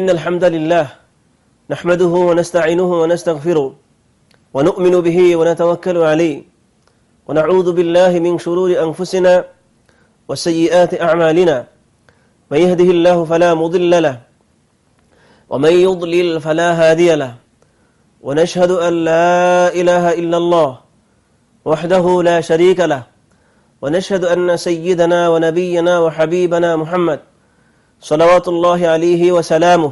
إن الحمد لله نحمده ونستعينه ونستغفره ونؤمن به ونتوكل عليه ونعوذ بالله من شرور أنفسنا وسيئات أعمالنا من يهده الله فلا مضل له ومن يضلل فلا هادي له ونشهد أن لا إله إلا الله وحده لا شريك له ونشهد أن سيدنا ونبينا وحبيبنا محمد صلوات الله عليه وسلامه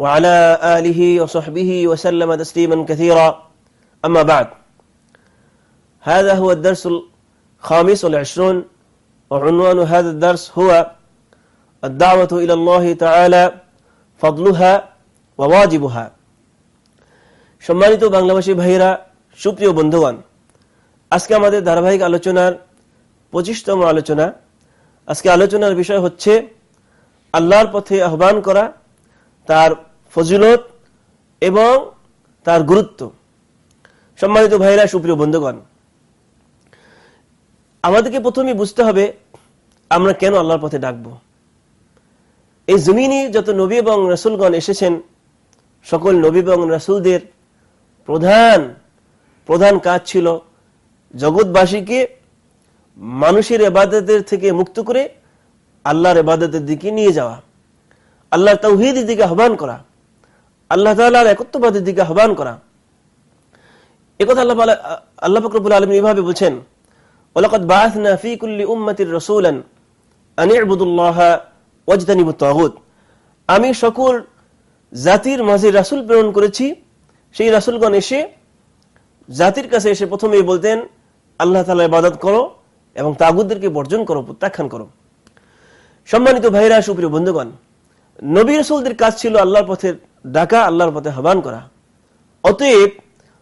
وعلى آله وصحبه وسلم تسليما كثيرا أما بعد هذا هو الدرس الخامس والعشرون وعنوان هذا الدرس هو الدعوة إلى الله تعالى فضلها وواجبها সম্মানিত বাংলাভাষী ভাইরা সুপ্রিয় বন্ধুগণ আজকে আমাদের ধারাবাহিক আলোচনার পঁচিশতম আলোচনা আজকে আলোচনার বিষয় হচ্ছে আল্লাহর পথে আহ্বান করা, তার ফজিলত এবং তার গুরুত্ব। সম্মানিত ভাইরা, সুপ্রিয় বন্ধুগণ, আমাদেরকে প্রথমে বুঝতে হবে, আমরা কেন আল্লাহর পথে ডাকবো? এই জমিনে যত নবী এবং রাসুলগণ এসেছেন, সকল নবী এবং রাসুলদের প্রধান প্রধান কাজ ছিল জগৎবাসীকে মানুষের এবাদতের থেকে মুক্ত করে আল্লাহর এবাদতের দিকে নিয়ে যাওয়া, আল্লাহর তৌহিদের দিকে আহ্বান করা, আল্লাহ তালার একত্ববাদের দিকে আহ্বান করা। একথা আল্লাহ আল্লাহ ফকরবুল আলম এভাবে বলছেন উম্মতির আমি সকল জাতির মাঝে রাসুল প্রেরণ করেছি, সেই রাসুলগণ এসে জাতির কাছে এসে প্রথমেই বলতেন, আল্লাহ তালা ইবাদত করো এবং তাগুদদেরকে বর্জন করো, প্রত্যাখ্যান করো। সম্মানিত ভাইরা, সুপ্রিয় বন্ধুগণ, নবী রসুলদের কাজ ছিল আল্লাহর পথে ডাকা, আল্লাহর পথে আহ্বান করা। অতএব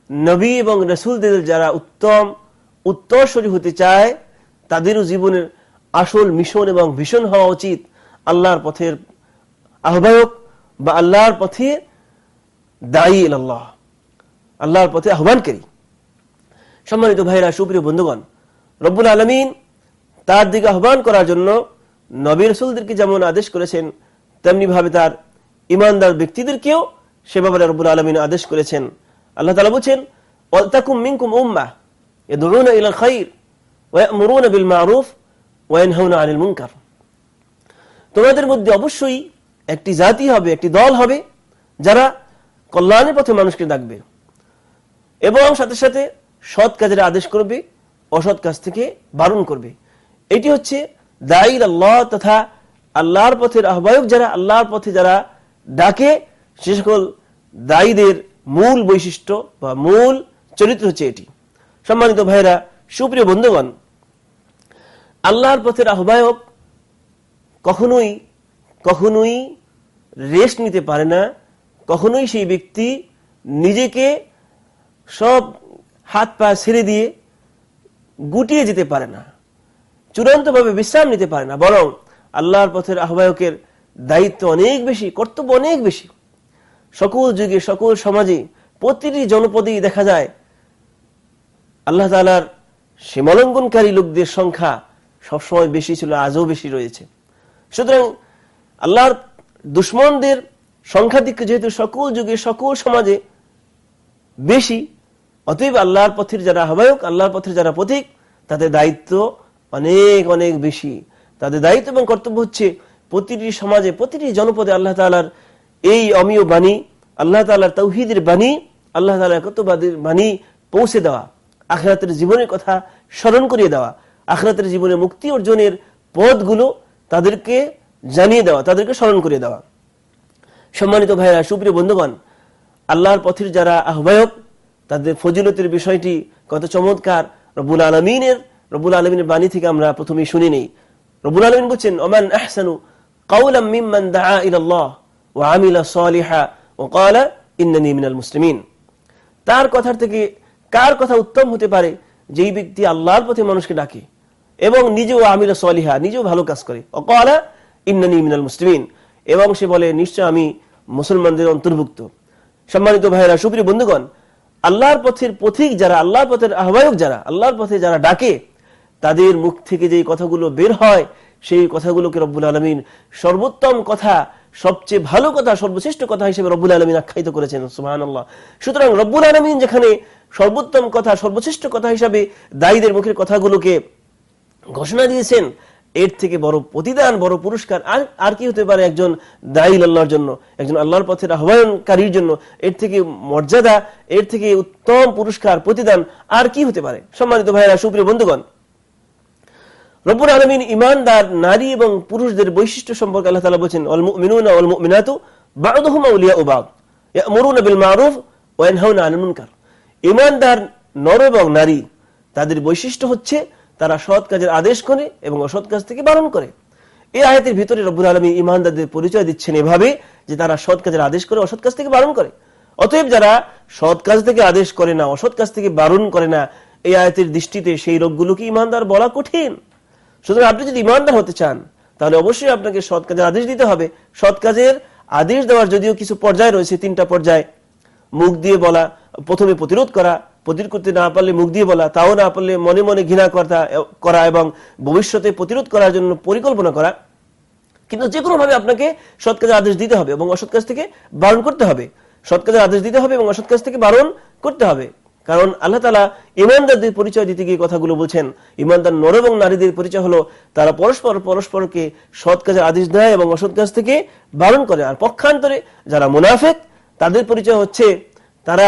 নবী এবং রসুলদের যারা উত্তম উত্তরসরী হতে চায়, তাদেরও জীবনের আসল মিশন এবং ভীষণ হওয়া উচিত আল্লাহর পথের আহ্বায়ক বা আল্লাহর পথে দায়ী আল্লাহ আল্লাহর পথে আহ্বানকারী। সম্মানিত ভাইরা, সুপ্রিয় বন্ধুগণ, রব্বুল আলমিন তার দিকে আহ্বান করার জন্য নবী রসুলদেরকে যেমন আদেশ করেছেন তেমনি ভাবে তার ইমানদার ব্যক্তিদেরকেও সে ব্যাপারে রব্বুল আলমিন আদেশ করেছেন আল্লাহ তালা বলছেন অলতাকুম মিনকুম উম্মা يدعون إلى الخير ويأمرون بالمعروف وينهون عن المنكر তোমাদের মধ্যে অবশ্যই একটি জাতি হবে একটি দল হবে যারা কল্যাণের পথে মানুষকে ডাকবে এবং সাথে সাথে সৎ কাজের আদেশ করবে অসৎ কাজ থেকে বারণ করবে এটি হচ্ছে দায়ীর আল্লাহ তথা আল্লাহর পথের আহ্বায়ক যারা, আল্লাহর পথে যারা ডাকে, সে সকল দায়ীদের মূল বৈশিষ্ট্য বা মূল চরিত্র হচ্ছে এটি। সম্মানিত ভাইরা সুপ্রিয় বন্ধুগণ, আল্লাহর পথের আহ্বায়ক কখনোই কখনোই রেস্ট নিতে পারে না, কখনোই সেই ব্যক্তি নিজেকে সব হাত পা ছেড়ে দিয়ে গুটিয়ে যেতে পারে না। চূড়ান্তভাবে বিশ্রাম নিতে পারে না, বরং আল্লাহর পথের আহ্বায়কের দায়িত্ব অনেক বেশি, কর্তব্য অনেক বেশি। সকল যুগে, সকল সমাজে প্রতিটি জনপদেই দেখা যায়, আল্লাহ তালার সীমালঙ্ঘনকারী লোকদের সংখ্যা সবসময় বেশি ছিল, আজও বেশি রয়েছে। সুতরাং আল্লাহর দুশ্মনদের সংখ্যাধিক্য যেহেতু সকল যুগে, সকল সমাজে বেশি, অতএব আল্লাহর পথের যারা আহ্বায়ক, আল্লাহর পথের যারা পথিক তাদের দায়িত্ব অনেক অনেক বেশি। তাদের দায়িত্ব এবং কর্তব্য হচ্ছে প্রতিটি সমাজে, প্রতিটি জনপদে আল্লাহ তালার এই অমীয় বাণী, আল্লাহ তালার তৌহিদের বাণী, আল্লাহ তালার কর্তব্যের বাণী পৌঁছে দেওয়া, আখরাতের জীবনের কথা স্মরণ করিয়ে দেওয়া, আখরাতের জীবনে মুক্তি অর্জনের পথগুলো তাদেরকে জানিয়ে দেওয়া, তাদেরকে স্মরণ করিয়ে দেওয়া। সম্মানিত ভাইরা সুপ্রিয় বন্ধুগণ, আল্লাহর পথের যারা আহ্বায়ক, তাদের ফজিলতের বিষয়টি কত চমৎকার রবুল আলমিনের রবুল আলমিনের বাণী থেকে আমরা প্রথমে শুনি নেই। রবুল আলমিন বলছেন, ওমান আহসানু কাউলাম মিম্মান দাআ ইলাল্লাহ ওয়া আমিলা সালিহা ওয়া ক্বালা ইন্নানি মিনাল মুসলিমিন। তার কথার থেকে কার কথা উত্তম হতে পারে? যেই ব্যক্তি আল্লাহর পথে মানুষকে ডাকে এবং নিজেও আমিলা সালিহা, নিজেও ভালো কাজ করে। ও ক্বালা ইন্নানি মিনাল মুসলিমিন। এবং সে বলে, নিশ্চয় আমি মুসলমানদের অন্তর্ভুক্ত। সম্মানিত ভাইয়েরা, সুপ্রিয় বন্ধুগণ, আল্লাহর পথের পথিক যারা, আল্লাহর পথের আহ্বায়ক যারা, আল্লাহর পথে যারা ডাকে তাদের মুখ থেকে যে কথাগুলো বের হয়, সেই কথাগুলোকে রব্বুল আলমিন সর্বোত্তম কথা, সবচেয়ে ভালো কথা, সর্বশ্রেষ্ঠ কথা হিসেবে রব্বুল আলমিন আখ্যায়িত করেছেন সুহান আল্লাহ সুতরাং রব্বুল আলমিন যেখানে সর্বোত্তম কথা, সর্বশ্রেষ্ঠ কথা হিসাবে দায়ীদের মুখের কথাগুলোকে ঘোষণা দিয়েছেন, এর থেকে বড় প্রতিদান, বড় পুরস্কার আর আর কি হতে পারে একজন দায়ী আল্লাহর জন্য, একজন আল্লাহর পথের আহ্বায়নকারীর জন্য, এর থেকে মর্যাদা, এর থেকে উত্তম পুরস্কার, প্রতিদান আর কি হতে পারে? সম্মানিত ভাইরা সুপ্রিয় বন্ধুগণ রব্বুল আলমিন ইমানদার নারী এবং পুরুষদের বৈশিষ্ট্য সম্পর্কে আল্লাহ তালা বলছেন ইমানদার নর এবং নারী, তাদের বৈশিষ্ট্য হচ্ছে তারা সৎ কাজের আদেশ করে এবং অসৎ কাজ থেকে বারণ করে। এই আয়াতের ভিতরে রব্বুল আলমী ইমানদারদের পরিচয় দিচ্ছেন এভাবে যে তারা সৎ কাজের আদেশ করে, অসৎ কাজ থেকে বারণ করে। অতএব যারা সৎ কাজ থেকে আদেশ করে না, অসৎ কাজ থেকে বারণ করে না, এই আয়াতের দৃষ্টিতে সেই লোকগুলোকে ইমানদার বলা কঠিন। সুতরাং আপনি যদি ইমানদার হতে চান, তাহলে অবশ্যই আপনাকে সৎ কাজের আদেশ দিতে হবে। সৎ কাজের আদেশ দেওয়ার যদিও কিছু পর্যায় রয়েছে, তিনটা পর্যায়। মুখ দিয়ে বলা, প্রথমে প্রতিরোধ করা, প্রতিরোধ করতে না পারলে মুখ দিয়ে বলা, তাও না পারলে মনে মনে ঘৃণা করা এবং ভবিষ্যতে প্রতিরোধ করার জন্য পরিকল্পনা করা। কিন্তু যে কোনো ভাবে আপনাকে সৎ কাজের আদেশ দিতে হবে এবং অসৎ কাজ থেকে বারণ করতে হবে। সৎ কাজের আদেশ দিতে হবে এবং অসৎ কাজ থেকে বারণ করতে হবে। কারণ আল্লাহ তালা ইমানদারদের পরিচয় দিতে গিয়ে কথাগুলো বলছেন ইমানদার নর এবং নারীদের পরিচয় হলো তারা পরস্পর পরস্পরকে সৎ কাজের আদেশ দেয় এবং অসৎ কাজ থেকে বারণ করে। আর পক্ষান্তরে যারা মুনাফেক, তাদের পরিচয় হচ্ছে তারা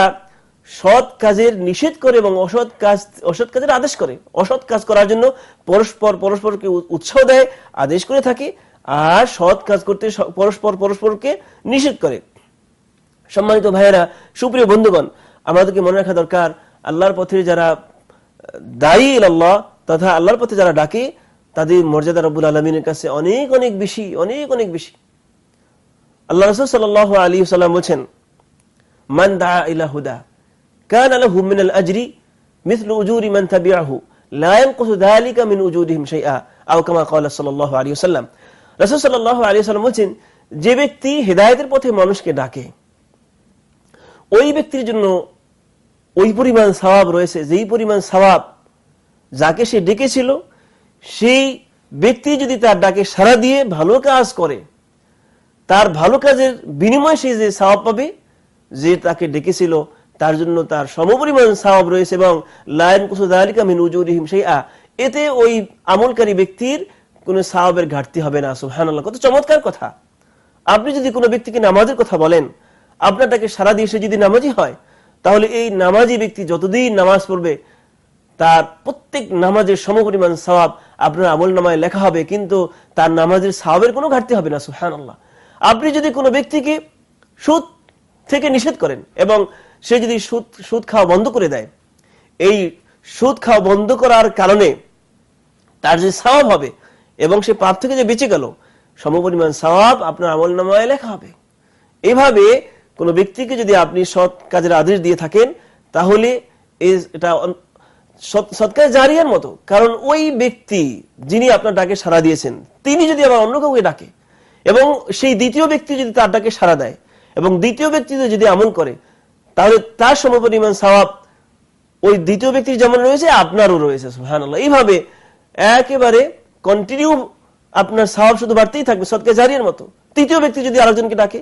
সৎ কাজের নিষেধ করে এবং অসৎ কাজ, অসৎ কাজের আদেশ করে। অসৎ কাজ করার জন্য পরস্পর পরস্পরকে উৎসাহ দেয়, আদেশ করে থাকে, আর সৎ কাজ করতে পরস্পর পরস্পরকে নিষেধ করে। সম্মানিত ভাইয়েরা, সুপ্রিয় বন্ধুগণ আমাদেরকে মনে রাখা দরকার, আল্লাহর পথে যারা দায়ী আল্লাহ তথা আল্লাহর পথে যারা ডাকে, তাদের মর্যাদা রবুল আলমিনের কাছে অনেক অনেক বেশি, অনেক অনেক বেশি। আল্লাহ রসুল সাল আলী সাল্লাম বলছেন, মান দা ইলা হুদা, কান হুমিন আল আজরি, মিসল উজুরি মান মিন উজুরিহিম আও কামা যে ব্যক্তি হেদায়তের পথে মানুষকে ডাকে, ওই ব্যক্তির জন্য ওই পরিমাণ সওয়াব রয়েছে, যেই পরিমাণ সওয়াব যাকে সে ডেকেছিল, সেই ব্যক্তি যদি তার ডাকে সারা দিয়ে ভালো কাজ করে, তার ভালো কাজের বিনিময়ে সে যে সওয়াব পাবে, যে তাকে ডেকেছিল, তার জন্য তার সমপরিমাণ সাওয়াব রয়েছে এবং লায়ন কুসুদালিকা মিন উজুরিহিম সেই এতে ওই আমলকারী ব্যক্তির কোন সাওয়াবের ঘাটতি হবে না, সুবহানাল্লাহ। কত চমৎকার কথা। আপনি যদি কোনো ব্যক্তিকে নামাজের কথা বলেন, আপনার তাকে সারা দিয়ে সে যদি নামাজি হয় তাহলে এই নামাজি ব্যক্তি যতদিন নামাজ পড়বে, তার প্রত্যেক নামাজের সমপরিমাণ সওয়াব আপনার আমল নামায় লেখা হবে, কিন্তু তার নামাজের সাওয়াবের কোনো ঘাটতি হবে না, সুবহানাল্লাহ। আপনি যদি কোনো ব্যক্তিকে সুদ থেকে নিষেধ করেন এবং সে যদি সুদ সুদ খাওয়া বন্ধ করে দেয়, এই সুদ খাওয়া বন্ধ করার কারণে তার যে সওয়াব হবে এবং সে পাপ থেকে যে বেঁচে গেল, সমপরিমাণ সওয়াব আপনার আমল নামায় লেখা হবে। এভাবে কোনো ব্যক্তিকে যদি আপনি সৎ কাজের আদেশ দিয়ে থাকেন, তাহলে সৎকার জারিয়ার মতো। কারণ ওই ব্যক্তি যিনি আপনার ডাকে সাড়া দিয়েছেন, তিনি যদি আবার অন্য কাউকে ডাকে, এবং সেই দ্বিতীয় ব্যক্তি যদি তার ডাকে সাড়া দেয়, এবং দ্বিতীয় ব্যক্তি যদি এমন করে, তাহলে তার সমপরিমাণ সওয়াব ওই দ্বিতীয় ব্যক্তির যেমন রয়েছে, আপনারও রয়েছে সুহানাল্লাহ এইভাবে একেবারে কন্টিনিউ আপনার স্বভাব শুধু বাড়তেই থাকবে সৎকে জারিয়ার মতো। তৃতীয় ব্যক্তি যদি আরেকজনকে ডাকে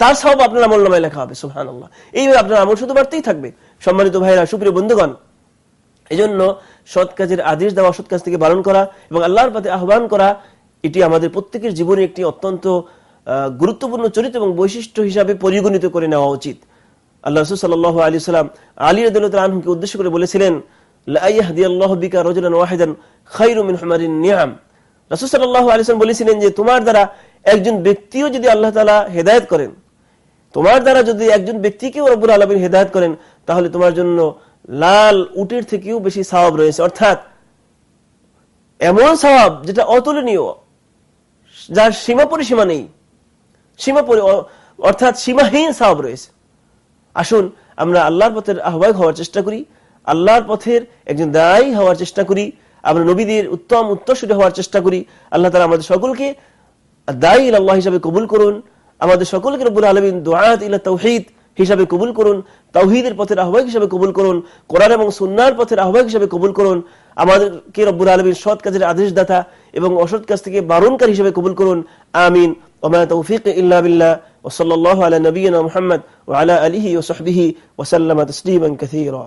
তার সব আপনার আমল নামায় লেখা হবে সুহান আল্লাহ এইভাবে আপনার আমল শুধু বাড়তেই থাকবে। সম্মানিত ভাইরা, সুপ্রিয় বন্ধুগণ এই জন্য সৎ কাজের আদেশ দেওয়া, সৎ কাজ থেকে বারণ করা এবং আল্লাহর পথে আহ্বান করা, এটি আমাদের প্রত্যেকের জীবনে একটি অত্যন্ত গুরুত্বপূর্ণ চরিত্র এবং বৈশিষ্ট্য হিসাবে পরিগণিত করে নেওয়া উচিত। আল্লাহ রসুল আলী সাল্লাম আলী রদুল্লাহকে উদ্দেশ্য করে বলেছিলেন বলেছিলেন যে, তোমার দ্বারা একজন ব্যক্তিও যদি আল্লাহ তালা হেদায়ত করেন তোমার দ্বারা যদি একজন ব্যক্তিকেও রব্বুল আলমিন হেদায়ত করেন, তাহলে তোমার জন্য লাল উটের থেকেও বেশি সওয়াব রয়েছে। অর্থাৎ এমন সওয়াব যেটা অতুলনীয়, যার সীমা পরিসীমা নেই। সীমা অর্থাৎ সীমাহীন সওয়াব রয়েছে। আসুন আমরা আল্লাহর পথের আহ্বায়ক হওয়ার চেষ্টা করি, আল্লাহর পথের একজন দায়ী হওয়ার চেষ্টা করি, আমরা নবীদের উত্তম উত্তরসূরি হওয়ার চেষ্টা করি, আল্লাহ তালা আমাদের সকলকে দায়ী আল্লাহ হিসাবে কবুল করুন। আমাদের সকলকে রব্বুল আলমিন দোয়াত ইলা তৌহিদ হিসাবে কবুল করুন তাওহিদের পথের আহ্বায়ক হিসাবে কবুল করুন, কোরআন এবং সুনার পথের আহ্বায়ক হিসাবে কবুল করুন, আমাদেরকে রব্বুল আলমীর সৎ কাজের আদেশদাতা এবং অসৎ কাজ থেকে বারণকারী হিসাবে কবুল করুন, আমিন। ওমা তৌফিক ইল্লা বিল্লাহ ওসল্লাহ আলা নবীনা মোহাম্মদ ওয়ালা আলিহি ওসহবিহি ওসাল্লাম তসলিমান কথিরা